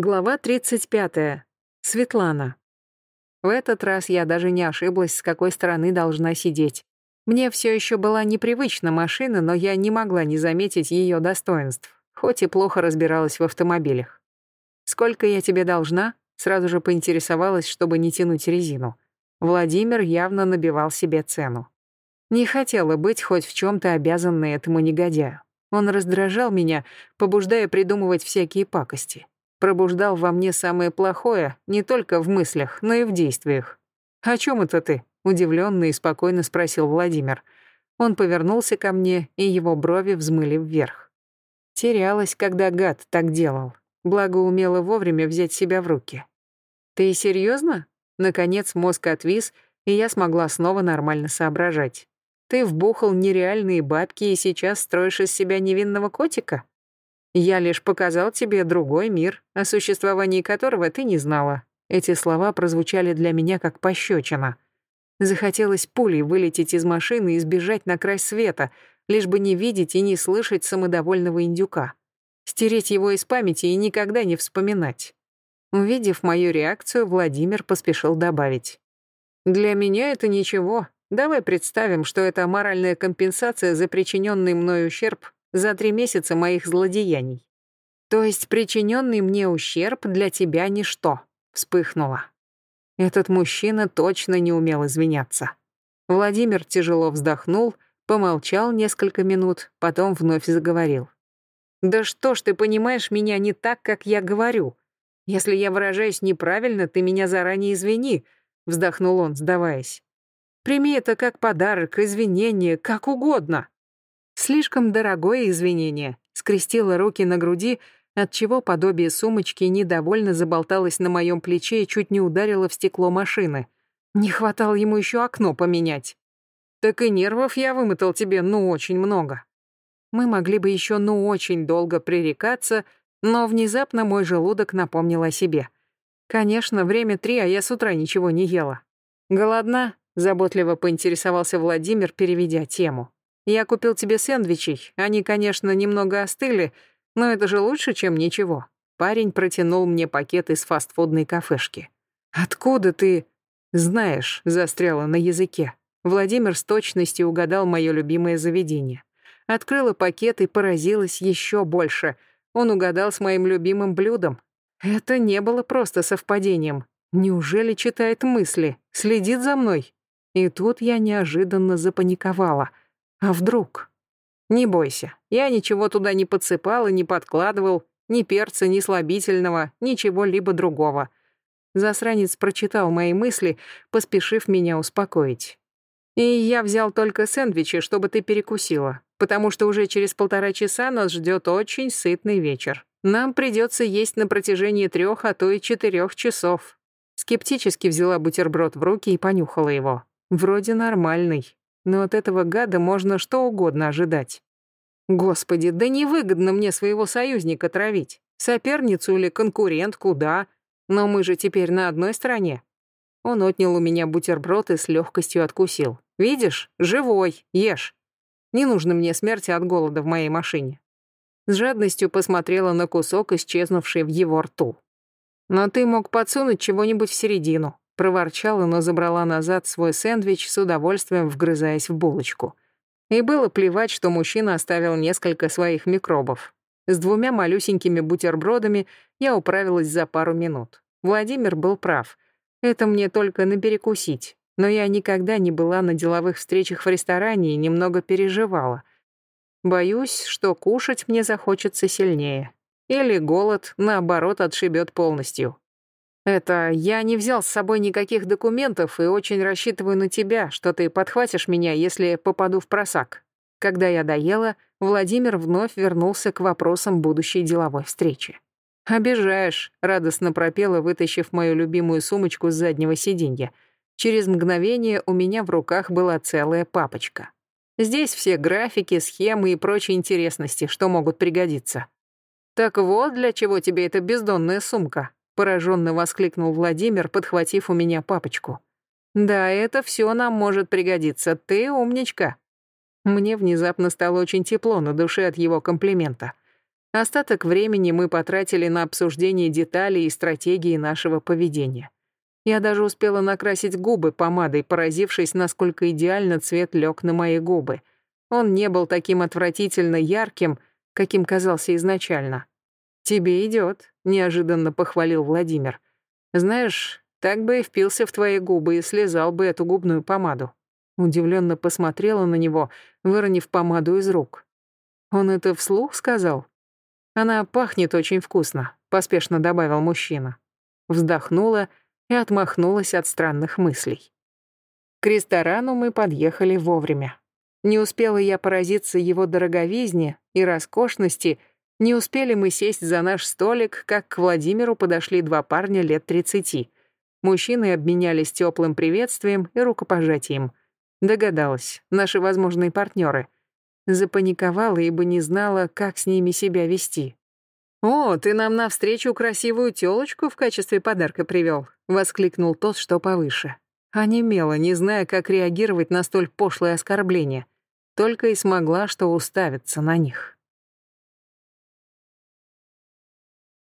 Глава 35. Светлана. В этот раз я даже не ошиблась, с какой стороны должна сидеть. Мне все еще была непривычна машина, но я не могла не заметить ее достоинств, хоть и плохо разбиралась в автомобилях. «Сколько я тебе должна?» Сразу же поинтересовалась, чтобы не тянуть резину. Владимир явно набивал себе цену. Не хотела быть хоть в чем-то обязанной этому негодяю. Он раздражал меня, побуждая придумывать всякие пакости пробуждал во мне самое плохое не только в мыслях, но и в действиях. «О чем это ты?» — удивленно и спокойно спросил Владимир. Он повернулся ко мне, и его брови взмыли вверх. Терялась, когда гад так делал. Благо умела вовремя взять себя в руки. «Ты серьезно? Наконец мозг отвис, и я смогла снова нормально соображать. «Ты вбухал нереальные бабки и сейчас строишь из себя невинного котика?» Я лишь показал тебе другой мир, о существовании которого ты не знала. Эти слова прозвучали для меня как пощечина. Захотелось пулей вылететь из машины и сбежать на край света, лишь бы не видеть и не слышать самодовольного индюка. Стереть его из памяти и никогда не вспоминать. Увидев мою реакцию, Владимир поспешил добавить. «Для меня это ничего. Давай представим, что это моральная компенсация за причиненный мной ущерб за три месяца моих злодеяний. То есть причиненный мне ущерб для тебя ничто, вспыхнула. Этот мужчина точно не умел извиняться. Владимир тяжело вздохнул, помолчал несколько минут, потом вновь заговорил. «Да что ж ты понимаешь меня не так, как я говорю? Если я выражаюсь неправильно, ты меня заранее извини», — вздохнул он, сдаваясь. «Прими это как подарок, извинение, как угодно». Слишком дорогое извинение. Скрестила руки на груди, отчего подобие сумочки недовольно заболталось на моем плече и чуть не ударило в стекло машины. Не хватало ему еще окно поменять. Так и нервов я вымотал тебе, ну, очень много. Мы могли бы еще, ну, очень долго пререкаться, но внезапно мой желудок напомнил о себе. Конечно, время три, а я с утра ничего не ела. Голодна? Заботливо поинтересовался Владимир, переведя тему. Я купил тебе сэндвичей. Они, конечно, немного остыли, но это же лучше, чем ничего. Парень протянул мне пакет из фастфудной кафешки. Откуда ты знаешь? застряла на языке. Владимир с точностью угадал мое любимое заведение. Открыла пакет и поразилась еще больше. Он угадал с моим любимым блюдом. Это не было просто совпадением. Неужели читает мысли, следит за мной? И тут я неожиданно запаниковала — а вдруг? Не бойся, я ничего туда не подсыпал и не подкладывал, ни перца, ни слабительного, ничего либо другого. Засранец прочитал мои мысли, поспешив меня успокоить. И я взял только сэндвичи, чтобы ты перекусила, потому что уже через полтора часа нас ждет очень сытный вечер. Нам придется есть на протяжении трех, а то и четырех часов. Скептически взяла бутерброд в руки и понюхала его. Вроде нормальный но от этого гада можно что угодно ожидать. Господи, да невыгодно мне своего союзника травить. Соперницу или конкурентку, да, но мы же теперь на одной стороне. Он отнял у меня бутерброд и с легкостью откусил. Видишь, живой, ешь. Не нужно мне смерти от голода в моей машине. С жадностью посмотрела на кусок, исчезнувший в его рту. Но ты мог подсунуть чего-нибудь в середину проворчала, но забрала назад свой сэндвич с удовольствием вгрызаясь в булочку. И было плевать, что мужчина оставил несколько своих микробов. С двумя малюсенькими бутербродами я управилась за пару минут. Владимир был прав. Это мне только наперекусить. Но я никогда не была на деловых встречах в ресторане и немного переживала. Боюсь, что кушать мне захочется сильнее. Или голод, наоборот, отшибет полностью. Это я не взял с собой никаких документов и очень рассчитываю на тебя, что ты подхватишь меня, если попаду в просак. Когда я доела, Владимир вновь вернулся к вопросам будущей деловой встречи. «Обижаешь», — радостно пропела, вытащив мою любимую сумочку с заднего сиденья. Через мгновение у меня в руках была целая папочка. Здесь все графики, схемы и прочие интересности, что могут пригодиться. «Так вот, для чего тебе эта бездонная сумка», пораженно воскликнул Владимир, подхватив у меня папочку. Да, это все нам может пригодиться. Ты умничка. Мне внезапно стало очень тепло на душе от его комплимента. Остаток времени мы потратили на обсуждение деталей и стратегии нашего поведения. Я даже успела накрасить губы помадой, поразившись, насколько идеально цвет лег на мои губы. Он не был таким отвратительно ярким, каким казался изначально. «Тебе идет», — неожиданно похвалил Владимир. «Знаешь, так бы и впился в твои губы и слезал бы эту губную помаду». Удивленно посмотрела на него, выронив помаду из рук. «Он это вслух сказал?» «Она пахнет очень вкусно», — поспешно добавил мужчина. Вздохнула и отмахнулась от странных мыслей. К ресторану мы подъехали вовремя. Не успела я поразиться его дороговизне и роскошности, не успели мы сесть за наш столик, как к Владимиру подошли два парня лет тридцати. Мужчины обменялись теплым приветствием и рукопожатием. Догадалась, наши возможные партнеры. Запаниковала, ибо не знала, как с ними себя вести. «О, ты нам навстречу красивую тёлочку в качестве подарка привел», — воскликнул тот, что повыше. Онемела, не зная, как реагировать на столь пошлое оскорбление. Только и смогла, что уставиться на них.